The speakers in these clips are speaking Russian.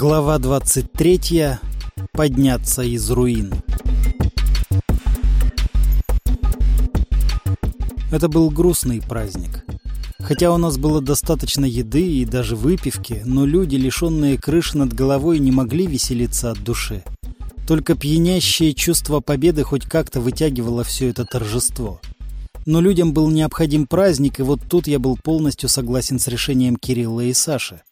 Глава 23. Подняться из руин. Это был грустный праздник. Хотя у нас было достаточно еды и даже выпивки, но люди, лишенные крыши над головой, не могли веселиться от души. Только пьянящее чувство победы хоть как-то вытягивало все это торжество. Но людям был необходим праздник, и вот тут я был полностью согласен с решением Кирилла и Саши.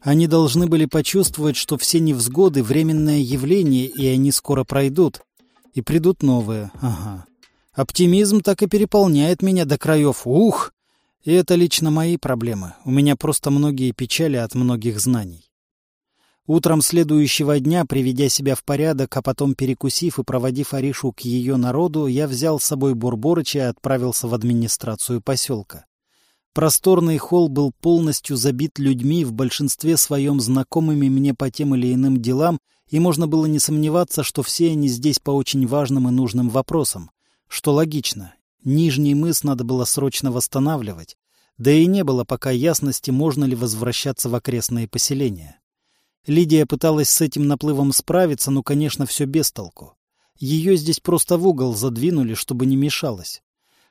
Они должны были почувствовать, что все невзгоды — временное явление, и они скоро пройдут. И придут новые, ага. Оптимизм так и переполняет меня до краев. Ух! И это лично мои проблемы. У меня просто многие печали от многих знаний. Утром следующего дня, приведя себя в порядок, а потом перекусив и проводив Аришу к ее народу, я взял с собой Бурборыча и отправился в администрацию поселка. Просторный холл был полностью забит людьми, в большинстве своем знакомыми мне по тем или иным делам, и можно было не сомневаться, что все они здесь по очень важным и нужным вопросам. Что логично. Нижний мыс надо было срочно восстанавливать. Да и не было пока ясности, можно ли возвращаться в окрестные поселения. Лидия пыталась с этим наплывом справиться, но, конечно, все без толку. Ее здесь просто в угол задвинули, чтобы не мешалось.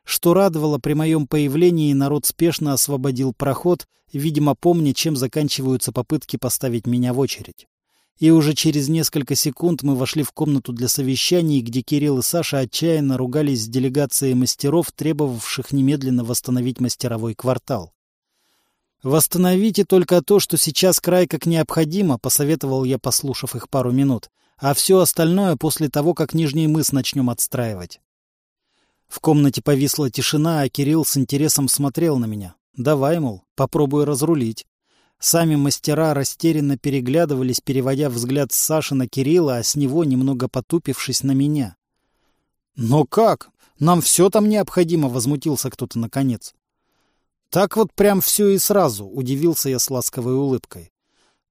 Что радовало, при моем появлении народ спешно освободил проход, видимо, помня, чем заканчиваются попытки поставить меня в очередь. И уже через несколько секунд мы вошли в комнату для совещаний, где Кирилл и Саша отчаянно ругались с делегацией мастеров, требовавших немедленно восстановить мастеровой квартал. «Восстановите только то, что сейчас край как необходимо», — посоветовал я, послушав их пару минут, «а все остальное после того, как Нижний мыс начнем отстраивать». В комнате повисла тишина, а Кирилл с интересом смотрел на меня. «Давай, мол, попробуй разрулить». Сами мастера растерянно переглядывались, переводя взгляд с Саши на Кирилла, а с него немного потупившись на меня. «Но как? Нам все там необходимо», — возмутился кто-то наконец. Так вот прям все и сразу, удивился я с ласковой улыбкой.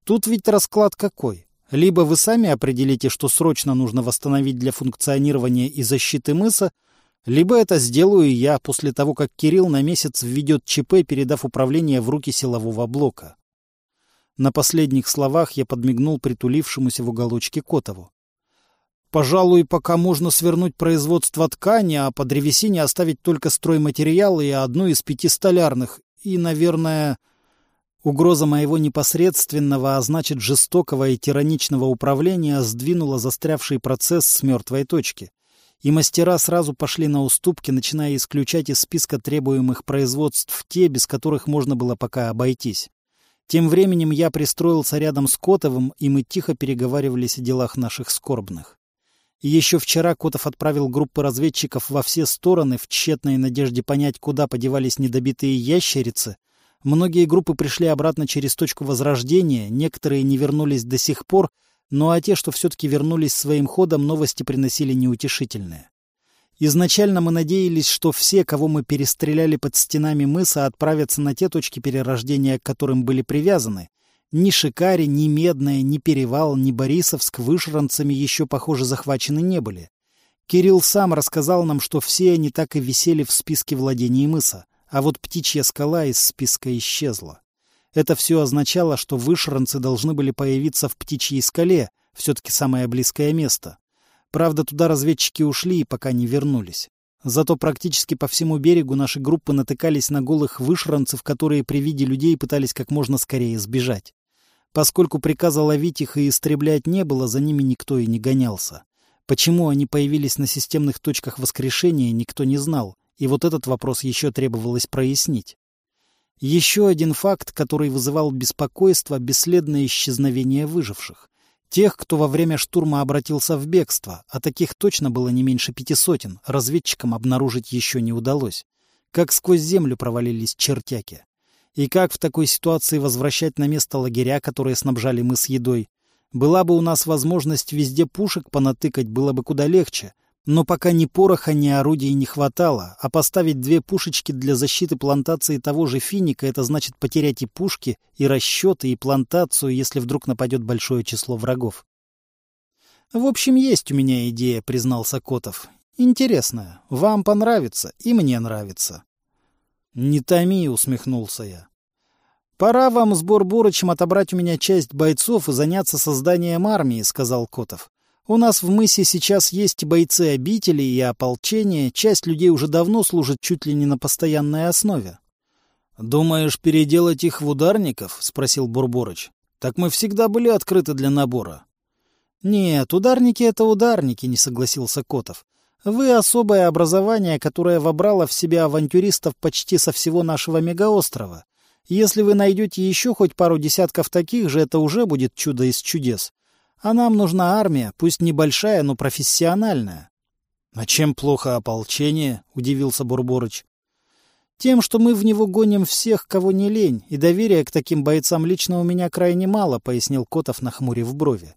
Тут ведь расклад какой? Либо вы сами определите, что срочно нужно восстановить для функционирования и защиты мыса, либо это сделаю я после того, как Кирилл на месяц введет ЧП, передав управление в руки силового блока. На последних словах я подмигнул притулившемуся в уголочке Котову. Пожалуй, пока можно свернуть производство ткани, а по древесине оставить только стройматериалы и одну из пяти столярных. И, наверное, угроза моего непосредственного, а значит жестокого и тираничного управления сдвинула застрявший процесс с мертвой точки. И мастера сразу пошли на уступки, начиная исключать из списка требуемых производств те, без которых можно было пока обойтись. Тем временем я пристроился рядом с Котовым, и мы тихо переговаривались о делах наших скорбных. Еще вчера Котов отправил группы разведчиков во все стороны в тщетной надежде понять, куда подевались недобитые ящерицы. Многие группы пришли обратно через точку возрождения, некоторые не вернулись до сих пор, ну а те, что все-таки вернулись своим ходом, новости приносили неутешительные. Изначально мы надеялись, что все, кого мы перестреляли под стенами мыса, отправятся на те точки перерождения, к которым были привязаны, ни Шикари, ни Медная, ни Перевал, ни Борисовск вышранцами еще, похоже, захвачены не были. Кирилл сам рассказал нам, что все они так и висели в списке владений мыса, а вот птичья скала из списка исчезла. Это все означало, что вышранцы должны были появиться в птичьей скале, все-таки самое близкое место. Правда, туда разведчики ушли и пока не вернулись. Зато практически по всему берегу наши группы натыкались на голых вышранцев, которые при виде людей пытались как можно скорее сбежать. Поскольку приказа ловить их и истреблять не было, за ними никто и не гонялся. Почему они появились на системных точках воскрешения, никто не знал, и вот этот вопрос еще требовалось прояснить. Еще один факт, который вызывал беспокойство – бесследное исчезновение выживших. Тех, кто во время штурма обратился в бегство, а таких точно было не меньше пяти сотен, разведчикам обнаружить еще не удалось. Как сквозь землю провалились чертяки. И как в такой ситуации возвращать на место лагеря, которые снабжали мы с едой? Была бы у нас возможность везде пушек понатыкать, было бы куда легче. Но пока ни пороха, ни орудий не хватало, а поставить две пушечки для защиты плантации того же финика — это значит потерять и пушки, и расчеты, и плантацию, если вдруг нападет большое число врагов. «В общем, есть у меня идея», — признался Котов. «Интересная. Вам понравится, и мне нравится». «Не томи», — усмехнулся я. «Пора вам с Бурбурычем отобрать у меня часть бойцов и заняться созданием армии», — сказал Котов. «У нас в мысе сейчас есть бойцы обители и ополчения, часть людей уже давно служит чуть ли не на постоянной основе». «Думаешь, переделать их в ударников?» — спросил Бурбурыч. «Так мы всегда были открыты для набора». «Нет, ударники — это ударники», — не согласился Котов. «Вы особое образование, которое вобрало в себя авантюристов почти со всего нашего мегаострова. Если вы найдете еще хоть пару десятков таких же, это уже будет чудо из чудес. А нам нужна армия, пусть небольшая, но профессиональная. — А чем плохо ополчение? — удивился Бурборыч. — Тем, что мы в него гоним всех, кого не лень, и доверия к таким бойцам лично у меня крайне мало, — пояснил Котов, нахмурив брови.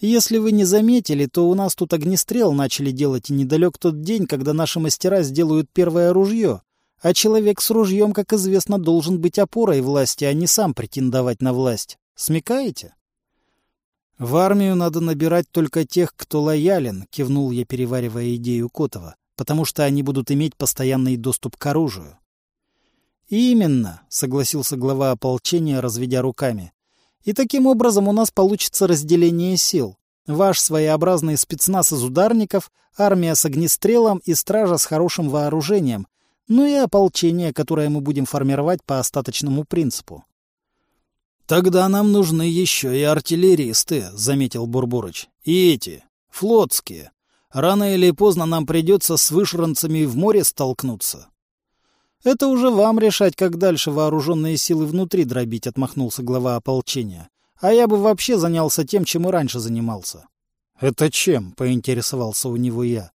Если вы не заметили, то у нас тут огнестрел начали делать, и недалек тот день, когда наши мастера сделают первое ружье. А человек с ружьем, как известно, должен быть опорой власти, а не сам претендовать на власть. Смекаете? В армию надо набирать только тех, кто лоялен, кивнул я, переваривая идею Котова, потому что они будут иметь постоянный доступ к оружию. Именно, согласился глава ополчения, разведя руками. И таким образом у нас получится разделение сил. Ваш своеобразный спецназ из ударников, армия с огнестрелом и стража с хорошим вооружением, ну и ополчение, которое мы будем формировать по остаточному принципу. «Тогда нам нужны еще и артиллеристы», — заметил Бурбурыч. «И эти, флотские. Рано или поздно нам придется с вышранцами в море столкнуться». «Это уже вам решать, как дальше вооруженные силы внутри дробить», — отмахнулся глава ополчения. «А я бы вообще занялся тем, чем и раньше занимался». «Это чем?» — поинтересовался у него я.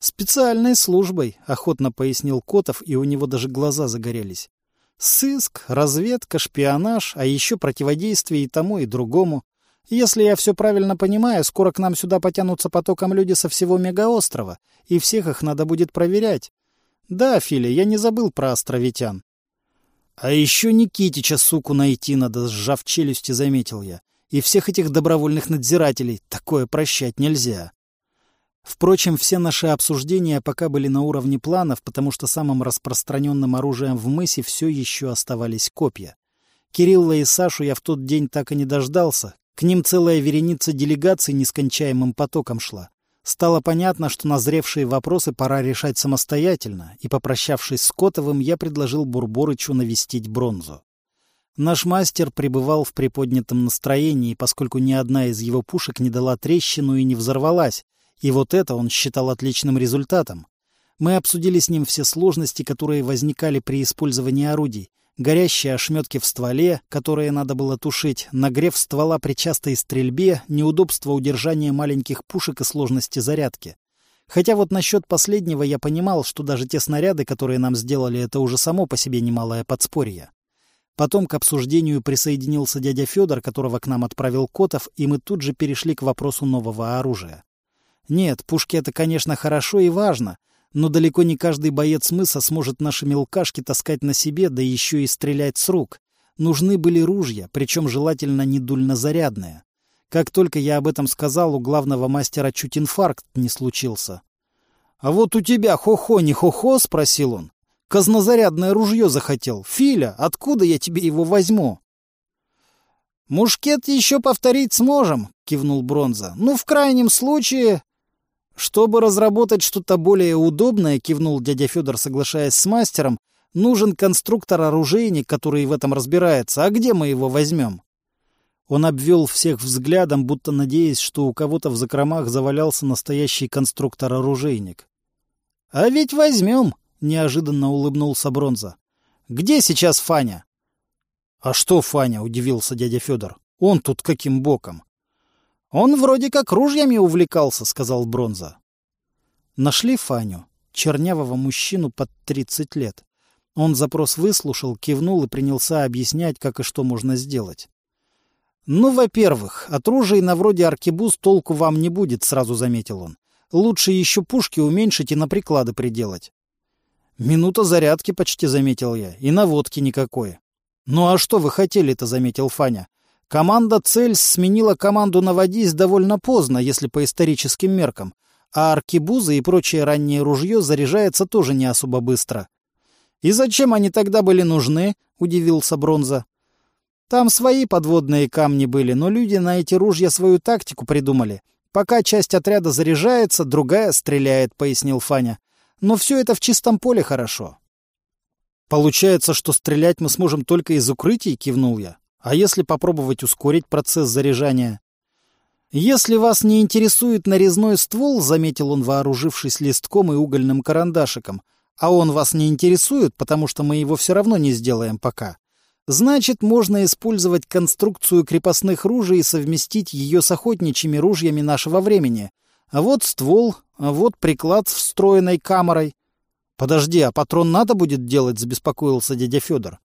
«Специальной службой», — охотно пояснил Котов, и у него даже глаза загорелись. «Сыск, разведка, шпионаж, а еще противодействие и тому, и другому. Если я все правильно понимаю, скоро к нам сюда потянутся потоком люди со всего мегаострова, и всех их надо будет проверять. Да, Филя, я не забыл про островитян». «А еще Никитича, суку, найти надо», — сжав челюсти, заметил я. «И всех этих добровольных надзирателей. Такое прощать нельзя». Впрочем, все наши обсуждения пока были на уровне планов, потому что самым распространенным оружием в мысе все еще оставались копья. Кирилла и Сашу я в тот день так и не дождался. К ним целая вереница делегаций нескончаемым потоком шла. Стало понятно, что назревшие вопросы пора решать самостоятельно, и, попрощавшись с Котовым, я предложил Бурборычу навестить бронзу. Наш мастер пребывал в приподнятом настроении, поскольку ни одна из его пушек не дала трещину и не взорвалась, и вот это он считал отличным результатом. Мы обсудили с ним все сложности, которые возникали при использовании орудий. Горящие ошметки в стволе, которые надо было тушить, нагрев ствола при частой стрельбе, неудобство удержания маленьких пушек и сложности зарядки. Хотя вот насчет последнего я понимал, что даже те снаряды, которые нам сделали, это уже само по себе немалое подспорье. Потом к обсуждению присоединился дядя Федор, которого к нам отправил Котов, и мы тут же перешли к вопросу нового оружия. Нет, пушки — это, конечно, хорошо и важно, но далеко не каждый боец мыса сможет наши мелкашки таскать на себе, да еще и стрелять с рук. Нужны были ружья, причем желательно не дульнозарядные. Как только я об этом сказал, у главного мастера чуть инфаркт не случился. — А вот у тебя хо-хо не хо-хо? — спросил он. — Казнозарядное ружье захотел. Филя, откуда я тебе его возьму? — Мушкет еще повторить сможем, — кивнул Бронза. — Ну, в крайнем случае... Чтобы разработать что-то более удобное, кивнул дядя Федор, соглашаясь с мастером, нужен конструктор-оружейник, который в этом разбирается. А где мы его возьмем? Он обвел всех взглядом, будто надеясь, что у кого-то в закромах завалялся настоящий конструктор-оружейник. — А ведь возьмем, — неожиданно улыбнулся Бронза. — Где сейчас Фаня? — А что Фаня? — удивился дядя Федор. — Он тут каким боком? «Он вроде как ружьями увлекался», — сказал Бронза. Нашли Фаню, чернявого мужчину под тридцать лет. Он запрос выслушал, кивнул и принялся объяснять, как и что можно сделать. «Ну, во-первых, от ружей на вроде аркебуз толку вам не будет», — сразу заметил он. «Лучше еще пушки уменьшить и на приклады приделать». «Минута зарядки почти», — заметил я, — «и наводки никакой». «Ну а что вы хотели-то», — заметил Фаня. Команда «Цельс» сменила команду «Наводись» довольно поздно, если по историческим меркам, а аркебузы и прочее раннее ружье заряжается тоже не особо быстро. «И зачем они тогда были нужны?» — удивился Бронза. «Там свои подводные камни были, но люди на эти ружья свою тактику придумали. Пока часть отряда заряжается, другая стреляет», — пояснил Фаня. «Но все это в чистом поле хорошо». «Получается, что стрелять мы сможем только из укрытий?» — кивнул я. «А если попробовать ускорить процесс заряжания?» «Если вас не интересует нарезной ствол», — заметил он, вооружившись листком и угольным карандашиком, «а он вас не интересует, потому что мы его все равно не сделаем пока, значит, можно использовать конструкцию крепостных ружей и совместить ее с охотничьими ружьями нашего времени. А вот ствол, вот приклад с встроенной камерой. «Подожди, а патрон надо будет делать?» — забеспокоился дядя Федор.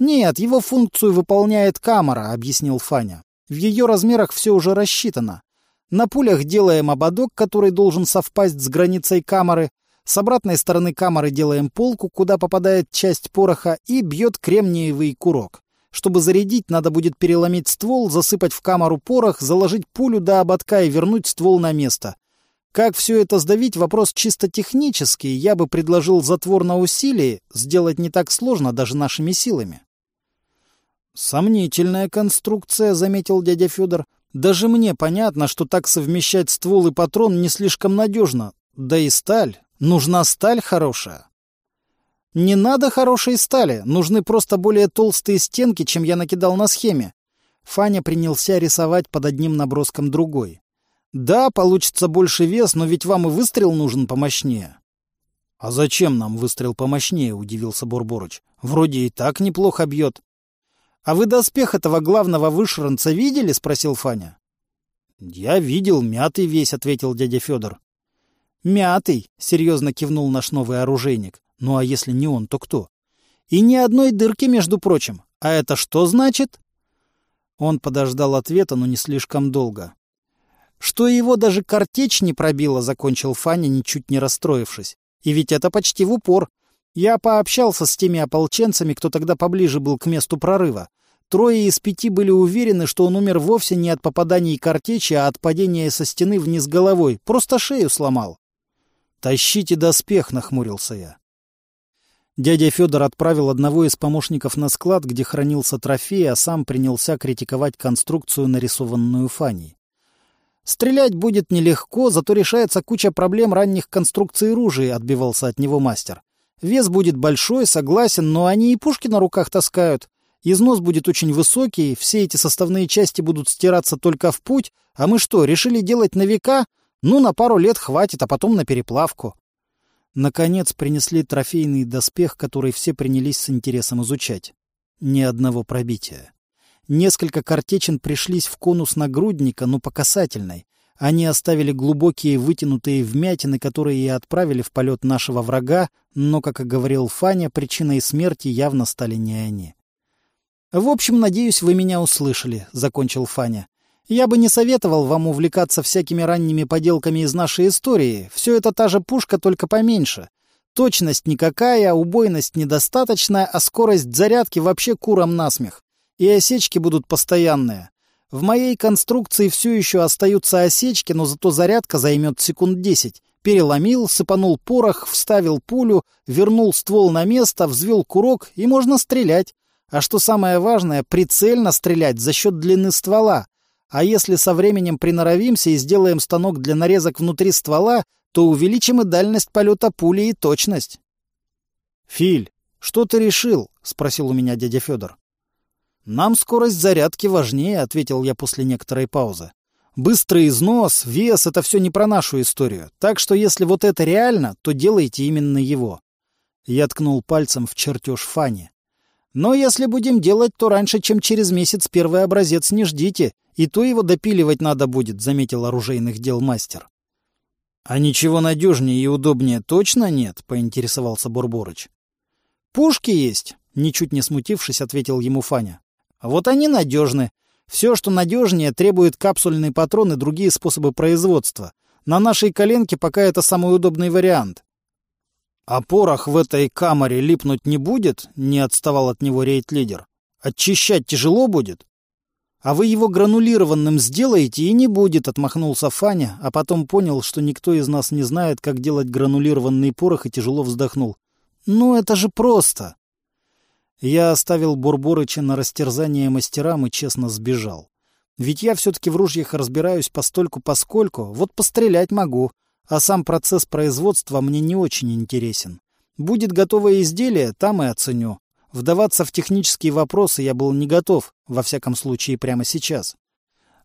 «Нет, его функцию выполняет камера», — объяснил Фаня. «В ее размерах все уже рассчитано. На пулях делаем ободок, который должен совпасть с границей камеры. С обратной стороны камеры делаем полку, куда попадает часть пороха, и бьет кремниевый курок. Чтобы зарядить, надо будет переломить ствол, засыпать в камеру порох, заложить пулю до ободка и вернуть ствол на место. Как все это сдавить, вопрос чисто технический. Я бы предложил затвор на усилии, сделать не так сложно даже нашими силами. «Сомнительная конструкция», — заметил дядя Федор. «Даже мне понятно, что так совмещать ствол и патрон не слишком надежно. Да и сталь. Нужна сталь хорошая». «Не надо хорошей стали. Нужны просто более толстые стенки, чем я накидал на схеме». Фаня принялся рисовать под одним наброском другой. Да, получится больше вес, но ведь вам и выстрел нужен помощнее. — А зачем нам выстрел помощнее? — удивился Бурборыч. — Вроде и так неплохо бьет. — А вы доспех этого главного вышранца видели? — спросил Фаня. — Я видел, мятый весь, — ответил дядя Федор. — Мятый, — серьезно кивнул наш новый оружейник. — Ну а если не он, то кто? И ни одной дырки, между прочим. А это что значит? Он подождал ответа, но не слишком долго. Что его даже картечь не пробила, закончил Фаня, ничуть не расстроившись. И ведь это почти в упор. Я пообщался с теми ополченцами, кто тогда поближе был к месту прорыва. Трое из пяти были уверены, что он умер вовсе не от попаданий картечи, а от падения со стены вниз головой. Просто шею сломал. «Тащите доспех», — нахмурился я. Дядя Федор отправил одного из помощников на склад, где хранился трофей, а сам принялся критиковать конструкцию, нарисованную Фаней. Стрелять будет нелегко, зато решается куча проблем ранних конструкций ружей, отбивался от него мастер. Вес будет большой, согласен, но они и пушки на руках таскают. Износ будет очень высокий, все эти составные части будут стираться только в путь, а мы что, решили делать на века? Ну, на пару лет хватит, а потом на переплавку. Наконец принесли трофейный доспех, который все принялись с интересом изучать. Ни одного пробития. Несколько картечин пришлись в конус нагрудника, но по касательной. Они оставили глубокие вытянутые вмятины, которые и отправили в полет нашего врага, но, как и говорил Фаня, причиной смерти явно стали не они. «В общем, надеюсь, вы меня услышали», — закончил Фаня. «Я бы не советовал вам увлекаться всякими ранними поделками из нашей истории. Все это та же пушка, только поменьше. Точность никакая, убойность недостаточная, а скорость зарядки вообще куром насмех и осечки будут постоянные. В моей конструкции все еще остаются осечки, но зато зарядка займет секунд десять. Переломил, сыпанул порох, вставил пулю, вернул ствол на место, взвел курок, и можно стрелять. А что самое важное, прицельно стрелять за счет длины ствола. А если со временем приноровимся и сделаем станок для нарезок внутри ствола, то увеличим и дальность полета пули и точность. — Филь, что ты решил? — спросил у меня дядя Федор. «Нам скорость зарядки важнее», — ответил я после некоторой паузы. «Быстрый износ, вес — это все не про нашу историю. Так что если вот это реально, то делайте именно его». Я ткнул пальцем в чертеж Фани. «Но если будем делать, то раньше, чем через месяц первый образец не ждите, и то его допиливать надо будет», — заметил оружейных дел мастер. «А ничего надежнее и удобнее точно нет?» — поинтересовался Бурборыч. «Пушки есть», — ничуть не смутившись, ответил ему Фаня. А вот они надежны. Все, что надежнее, требует капсульный патрон и другие способы производства. На нашей коленке пока это самый удобный вариант. «А порох в этой камере липнуть не будет?» — не отставал от него рейд-лидер. «Очищать тяжело будет?» «А вы его гранулированным сделаете, и не будет», — отмахнулся Фаня, а потом понял, что никто из нас не знает, как делать гранулированный порох, и тяжело вздохнул. Ну, это же просто. Я оставил Бурборыча на растерзание мастерам и честно сбежал. Ведь я все-таки в ружьях разбираюсь постольку-поскольку, вот пострелять могу, а сам процесс производства мне не очень интересен. Будет готовое изделие, там и оценю. Вдаваться в технические вопросы я был не готов, во всяком случае прямо сейчас.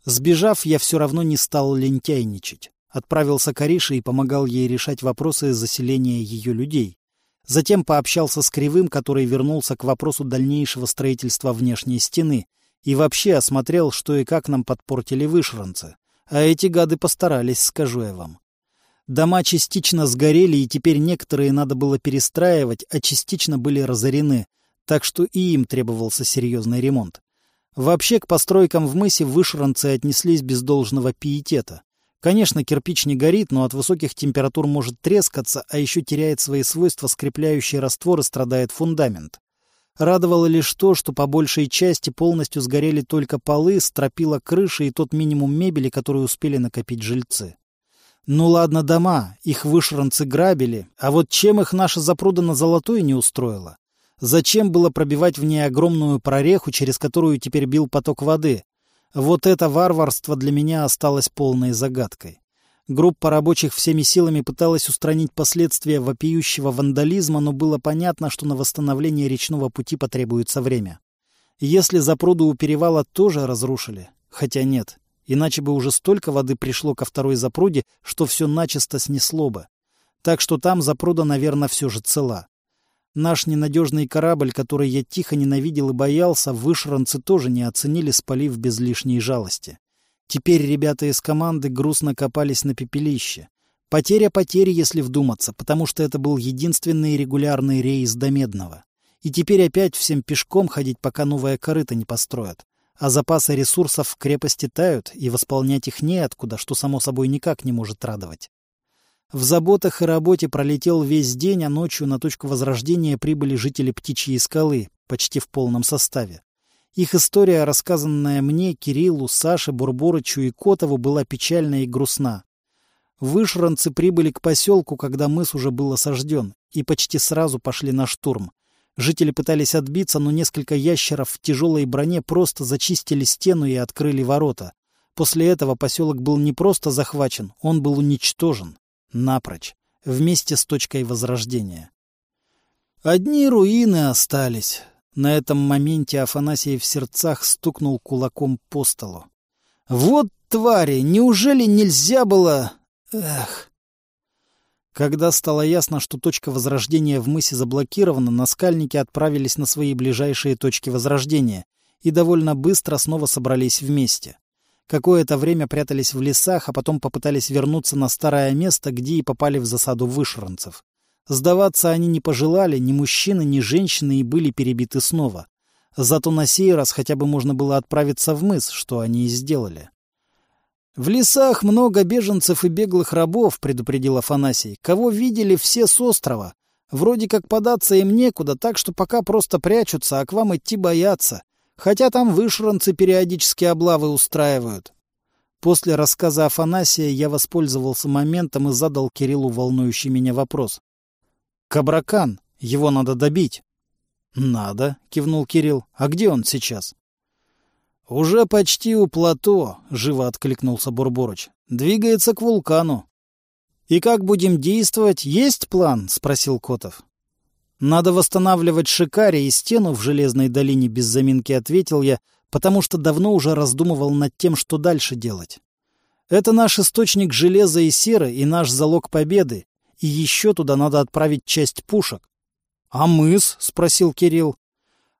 Сбежав, я все равно не стал лентяйничать. Отправился к Арише и помогал ей решать вопросы заселения ее людей. Затем пообщался с Кривым, который вернулся к вопросу дальнейшего строительства внешней стены, и вообще осмотрел, что и как нам подпортили вышранцы. А эти гады постарались, скажу я вам. Дома частично сгорели, и теперь некоторые надо было перестраивать, а частично были разорены, так что и им требовался серьезный ремонт. Вообще к постройкам в мысе вышранцы отнеслись без должного пиетета. Конечно, кирпич не горит, но от высоких температур может трескаться, а еще теряет свои свойства скрепляющий раствор и страдает фундамент. Радовало лишь то, что по большей части полностью сгорели только полы, стропила крыши и тот минимум мебели, который успели накопить жильцы. Ну ладно дома, их вышранцы грабили, а вот чем их наша запруда на Золотой не устроила? Зачем было пробивать в ней огромную прореху, через которую теперь бил поток воды? Вот это варварство для меня осталось полной загадкой. Группа рабочих всеми силами пыталась устранить последствия вопиющего вандализма, но было понятно, что на восстановление речного пути потребуется время. Если запруду у перевала тоже разрушили, хотя нет, иначе бы уже столько воды пришло ко второй запруде, что все начисто снесло бы. Так что там запруда, наверное, все же цела. Наш ненадежный корабль, который я тихо ненавидел и боялся, вышранцы тоже не оценили, спалив без лишней жалости. Теперь ребята из команды грустно копались на пепелище. Потеря потери, если вдуматься, потому что это был единственный регулярный рейс до Медного. И теперь опять всем пешком ходить, пока новая корыта не построят. А запасы ресурсов в крепости тают, и восполнять их неоткуда, что само собой никак не может радовать. В заботах и работе пролетел весь день, а ночью на точку возрождения прибыли жители Птичьей скалы, почти в полном составе. Их история, рассказанная мне, Кириллу, Саше, Бурборычу и Котову, была печальна и грустна. Вышранцы прибыли к поселку, когда мыс уже был осажден, и почти сразу пошли на штурм. Жители пытались отбиться, но несколько ящеров в тяжелой броне просто зачистили стену и открыли ворота. После этого поселок был не просто захвачен, он был уничтожен. Напрочь. Вместе с точкой возрождения. Одни руины остались. На этом моменте Афанасий в сердцах стукнул кулаком по столу. «Вот твари! Неужели нельзя было... Эх!» Когда стало ясно, что точка возрождения в мысе заблокирована, наскальники отправились на свои ближайшие точки возрождения и довольно быстро снова собрались вместе. Какое-то время прятались в лесах, а потом попытались вернуться на старое место, где и попали в засаду вышранцев. Сдаваться они не пожелали, ни мужчины, ни женщины, и были перебиты снова. Зато на сей раз хотя бы можно было отправиться в мыс, что они и сделали. «В лесах много беженцев и беглых рабов», — предупредил Афанасий. «Кого видели все с острова. Вроде как податься им некуда, так что пока просто прячутся, а к вам идти боятся. Хотя там вышранцы периодически облавы устраивают. После рассказа Афанасия я воспользовался моментом и задал Кириллу волнующий меня вопрос. «Кабракан, его надо добить». «Надо», — кивнул Кирилл. «А где он сейчас?» «Уже почти у плато», — живо откликнулся Бурборыч. «Двигается к вулкану». «И как будем действовать? Есть план?» — спросил Котов. «Надо восстанавливать Шикари и стену в Железной долине без заминки», — ответил я, потому что давно уже раздумывал над тем, что дальше делать. «Это наш источник железа и серы и наш залог победы, и еще туда надо отправить часть пушек». «А мыс?» — спросил Кирилл.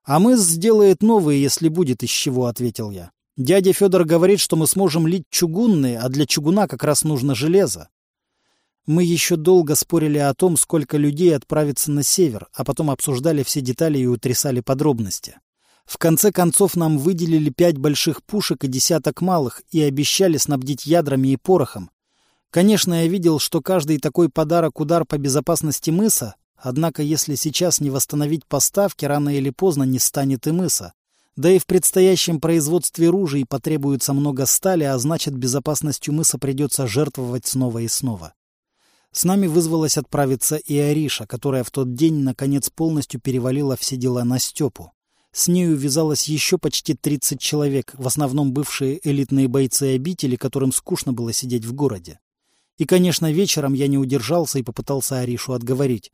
«А мыс сделает новые, если будет из чего», — ответил я. «Дядя Федор говорит, что мы сможем лить чугунные, а для чугуна как раз нужно железо. Мы еще долго спорили о том, сколько людей отправится на север, а потом обсуждали все детали и утрясали подробности. В конце концов нам выделили пять больших пушек и десяток малых и обещали снабдить ядрами и порохом. Конечно, я видел, что каждый такой подарок удар по безопасности мыса, однако если сейчас не восстановить поставки, рано или поздно не станет и мыса. Да и в предстоящем производстве ружей потребуется много стали, а значит, безопасностью мыса придется жертвовать снова и снова. С нами вызвалась отправиться и Ариша, которая в тот день, наконец, полностью перевалила все дела на Степу. С нею вязалось еще почти 30 человек, в основном бывшие элитные бойцы обители, которым скучно было сидеть в городе. И, конечно, вечером я не удержался и попытался Аришу отговорить.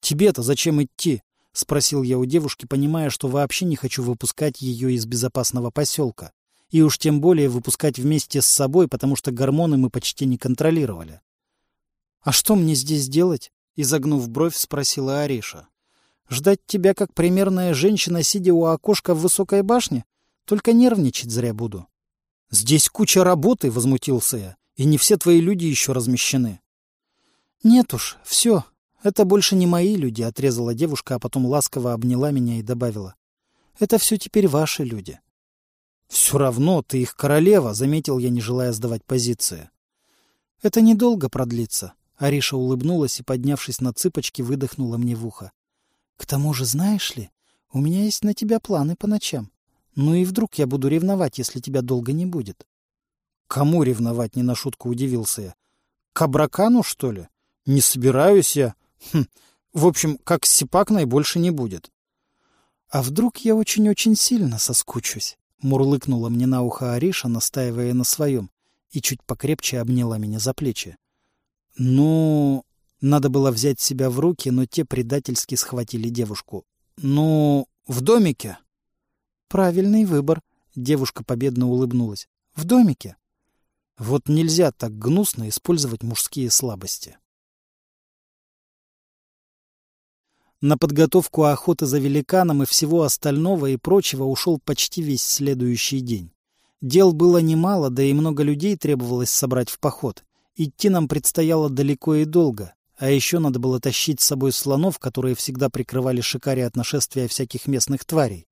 «Тебе-то зачем идти?» — спросил я у девушки, понимая, что вообще не хочу выпускать ее из безопасного поселка. И уж тем более выпускать вместе с собой, потому что гормоны мы почти не контролировали. «А что мне здесь делать?» — изогнув бровь, спросила Ариша. «Ждать тебя, как примерная женщина, сидя у окошка в высокой башне? Только нервничать зря буду». «Здесь куча работы», — возмутился я, — «и не все твои люди еще размещены». «Нет уж, все, это больше не мои люди», — отрезала девушка, а потом ласково обняла меня и добавила. «Это все теперь ваши люди». «Все равно ты их королева», — заметил я, не желая сдавать позиции. «Это недолго продлится», — Ариша улыбнулась и, поднявшись на цыпочки, выдохнула мне в ухо. «К тому же, знаешь ли, у меня есть на тебя планы по ночам. Ну и вдруг я буду ревновать, если тебя долго не будет». «Кому ревновать?» — не на шутку удивился я. «К Абракану, что ли? Не собираюсь я...» Хм, в общем, как Сипакной больше не будет. — А вдруг я очень-очень сильно соскучусь? — мурлыкнула мне на ухо Ариша, настаивая на своем, и чуть покрепче обняла меня за плечи. — Ну... Надо было взять себя в руки, но те предательски схватили девушку. — Ну... в домике? — Правильный выбор, — девушка победно улыбнулась. — В домике. Вот нельзя так гнусно использовать мужские слабости. На подготовку охоты за великаном и всего остального и прочего ушел почти весь следующий день. Дел было немало, да и много людей требовалось собрать в поход. Идти нам предстояло далеко и долго, а еще надо было тащить с собой слонов, которые всегда прикрывали шикари от нашествия всяких местных тварей.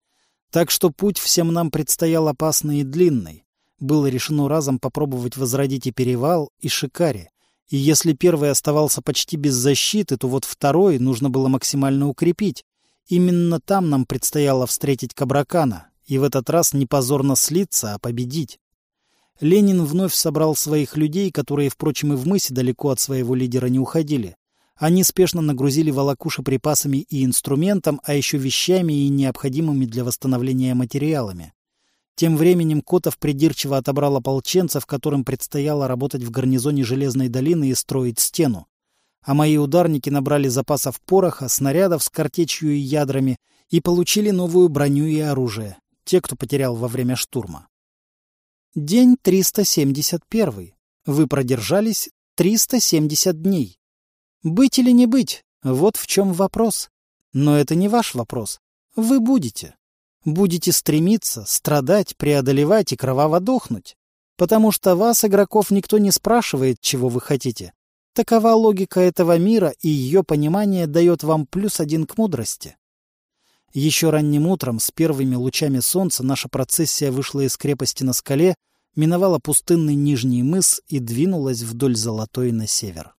Так что путь всем нам предстоял опасный и длинный. Было решено разом попробовать возродить и перевал, и шикари, и если первый оставался почти без защиты, то вот второй нужно было максимально укрепить. Именно там нам предстояло встретить Кабракана, и в этот раз не позорно слиться, а победить. Ленин вновь собрал своих людей, которые, впрочем, и в мысе далеко от своего лидера не уходили. Они спешно нагрузили волокуши припасами и инструментом, а еще вещами и необходимыми для восстановления материалами. Тем временем Котов придирчиво отобрал ополченцев, которым предстояло работать в гарнизоне Железной долины и строить стену. А мои ударники набрали запасов пороха, снарядов с картечью и ядрами и получили новую броню и оружие, те, кто потерял во время штурма. День 371. Вы продержались 370 дней. Быть или не быть, вот в чем вопрос. Но это не ваш вопрос. Вы будете будете стремиться, страдать, преодолевать и кроваво дохнуть. Потому что вас, игроков, никто не спрашивает, чего вы хотите. Такова логика этого мира, и ее понимание дает вам плюс один к мудрости. Еще ранним утром, с первыми лучами солнца, наша процессия вышла из крепости на скале, миновала пустынный нижний мыс и двинулась вдоль Золотой на север.